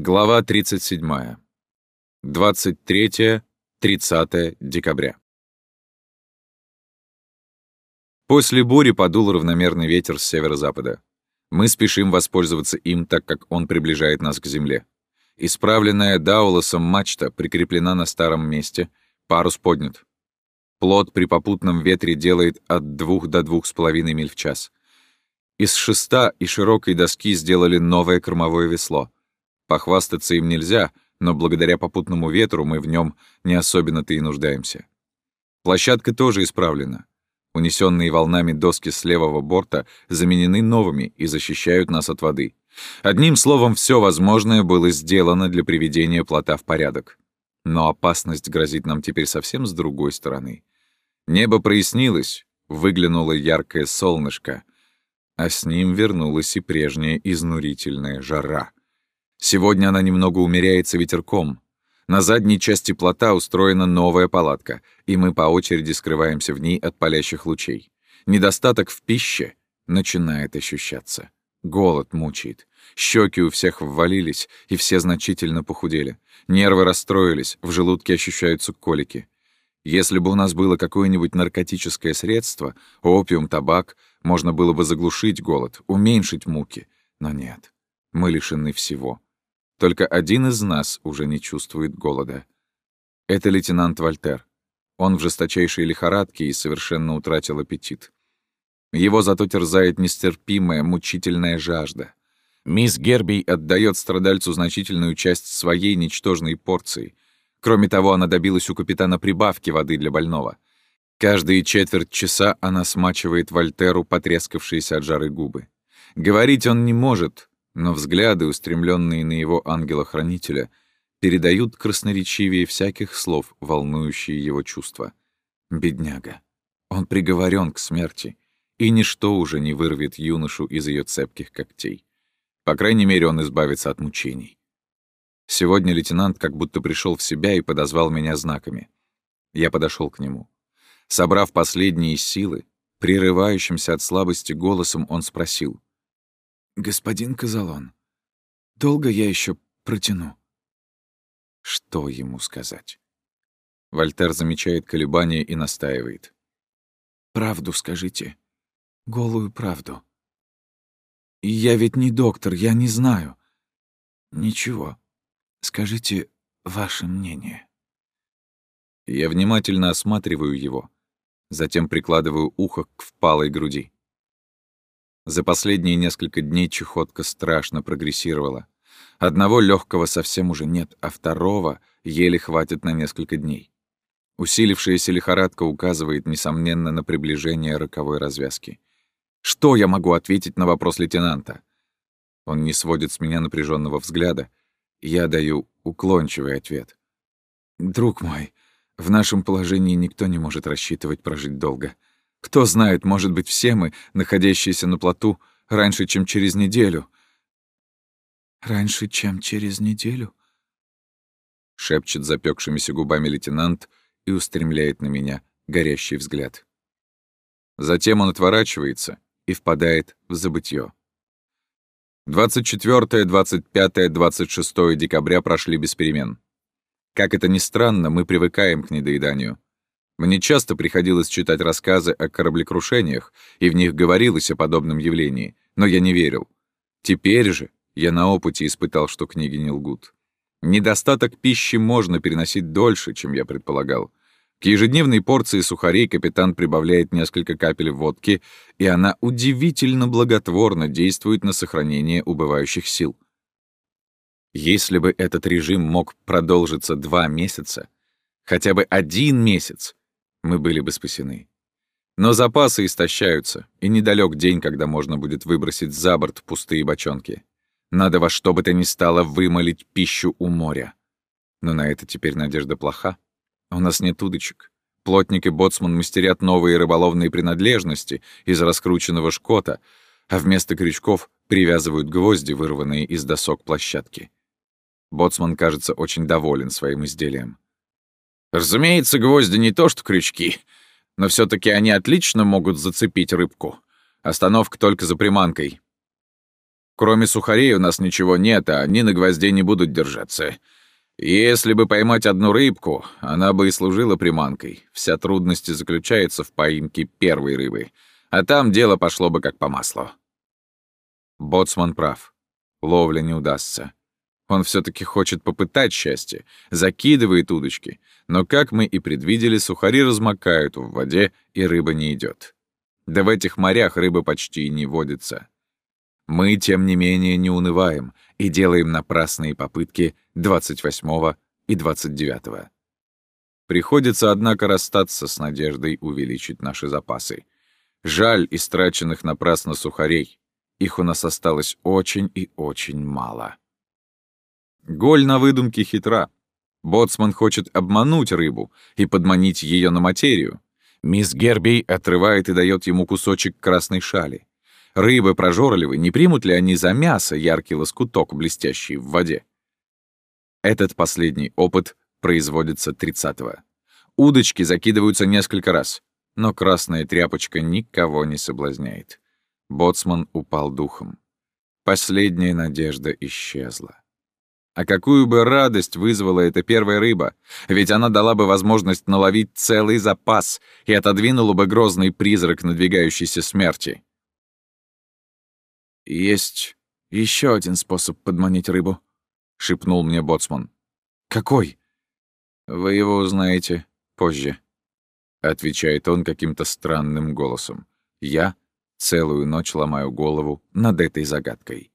Глава 37. 23-30 декабря. После бури подул равномерный ветер с северо-запада. Мы спешим воспользоваться им, так как он приближает нас к земле. Исправленная Даулосом мачта прикреплена на старом месте, парус поднят. Плот при попутном ветре делает от двух до двух с половиной миль в час. Из шеста и широкой доски сделали новое кормовое весло — Похвастаться им нельзя, но благодаря попутному ветру мы в нем не особенно-то и нуждаемся. Площадка тоже исправлена. Унесенные волнами доски с левого борта заменены новыми и защищают нас от воды. Одним словом, все возможное было сделано для приведения плота в порядок. Но опасность грозит нам теперь совсем с другой стороны. Небо прояснилось, выглянуло яркое солнышко, а с ним вернулась и прежняя изнурительная жара — Сегодня она немного умеряется ветерком. На задней части плота устроена новая палатка, и мы по очереди скрываемся в ней от палящих лучей. Недостаток в пище начинает ощущаться. Голод мучает. Щеки у всех ввалились, и все значительно похудели. Нервы расстроились, в желудке ощущаются колики. Если бы у нас было какое-нибудь наркотическое средство, опиум, табак, можно было бы заглушить голод, уменьшить муки. Но нет, мы лишены всего. Только один из нас уже не чувствует голода. Это лейтенант Вольтер. Он в жесточайшей лихорадке и совершенно утратил аппетит. Его зато терзает нестерпимая, мучительная жажда. Мисс Герби отдает страдальцу значительную часть своей ничтожной порции. Кроме того, она добилась у капитана прибавки воды для больного. Каждые четверть часа она смачивает Вольтеру потрескавшиеся от жары губы. Говорить он не может, но взгляды, устремленные на его ангела-хранителя, передают красноречивее всяких слов, волнующие его чувства. Бедняга. Он приговорен к смерти, и ничто уже не вырвет юношу из ее цепких когтей. По крайней мере, он избавится от мучений. Сегодня лейтенант как будто пришел в себя и подозвал меня знаками. Я подошел к нему. Собрав последние силы, прерывающимся от слабости голосом, он спросил — «Господин Казалон, долго я еще протяну?» Что ему сказать? Вольтер замечает колебания и настаивает. «Правду скажите. Голую правду. Я ведь не доктор, я не знаю. Ничего. Скажите ваше мнение». Я внимательно осматриваю его, затем прикладываю ухо к впалой груди. За последние несколько дней чехотка страшно прогрессировала. Одного легкого совсем уже нет, а второго еле хватит на несколько дней. Усилившаяся лихорадка указывает, несомненно, на приближение роковой развязки. Что я могу ответить на вопрос лейтенанта? Он не сводит с меня напряженного взгляда. Я даю уклончивый ответ. «Друг мой, в нашем положении никто не может рассчитывать прожить долго. Кто знает, может быть, все мы, находящиеся на плоту, раньше, чем через неделю. «Раньше, чем через неделю?» — шепчет запекшимися губами лейтенант и устремляет на меня горящий взгляд. Затем он отворачивается и впадает в забытье. 24, 25, 26 декабря прошли без перемен. Как это ни странно, мы привыкаем к недоеданию. Мне часто приходилось читать рассказы о кораблекрушениях, и в них говорилось о подобном явлении, но я не верил. Теперь же я на опыте испытал, что книги не лгут. Недостаток пищи можно переносить дольше, чем я предполагал. К ежедневной порции сухарей капитан прибавляет несколько капель водки, и она удивительно благотворно действует на сохранение убывающих сил. Если бы этот режим мог продолжиться два месяца, хотя бы один месяц, мы были бы спасены. Но запасы истощаются, и недалек день, когда можно будет выбросить за борт пустые бочонки. Надо во что бы то ни стало вымолить пищу у моря. Но на это теперь надежда плоха. У нас нет удочек. Плотник и боцман мастерят новые рыболовные принадлежности из раскрученного шкота, а вместо крючков привязывают гвозди, вырванные из досок площадки. Боцман кажется очень доволен своим изделием. Разумеется, гвозди не то что крючки, но все таки они отлично могут зацепить рыбку. Остановка только за приманкой. Кроме сухарей у нас ничего нет, а они на гвозде не будут держаться. Если бы поймать одну рыбку, она бы и служила приманкой. Вся трудность заключается в поимке первой рыбы. А там дело пошло бы как по маслу. Боцман прав. Ловля не удастся. Он все таки хочет попытать счастье, закидывает удочки. Но, как мы и предвидели, сухари размокают в воде, и рыба не идет. Да в этих морях рыба почти не водится. Мы, тем не менее, не унываем и делаем напрасные попытки 28 и 29. Приходится, однако, расстаться с надеждой увеличить наши запасы. Жаль истраченных напрасно сухарей. Их у нас осталось очень и очень мало. Голь на выдумке хитра. Боцман хочет обмануть рыбу и подманить ее на материю. Мисс Гербей отрывает и дает ему кусочек красной шали. Рыбы прожорливы, не примут ли они за мясо яркий лоскуток, блестящий в воде? Этот последний опыт производится 30-го. Удочки закидываются несколько раз, но красная тряпочка никого не соблазняет. Боцман упал духом. Последняя надежда исчезла. А какую бы радость вызвала эта первая рыба, ведь она дала бы возможность наловить целый запас и отодвинула бы грозный призрак надвигающейся смерти. «Есть еще один способ подманить рыбу», — шепнул мне боцман. «Какой?» «Вы его узнаете позже», — отвечает он каким-то странным голосом. «Я целую ночь ломаю голову над этой загадкой».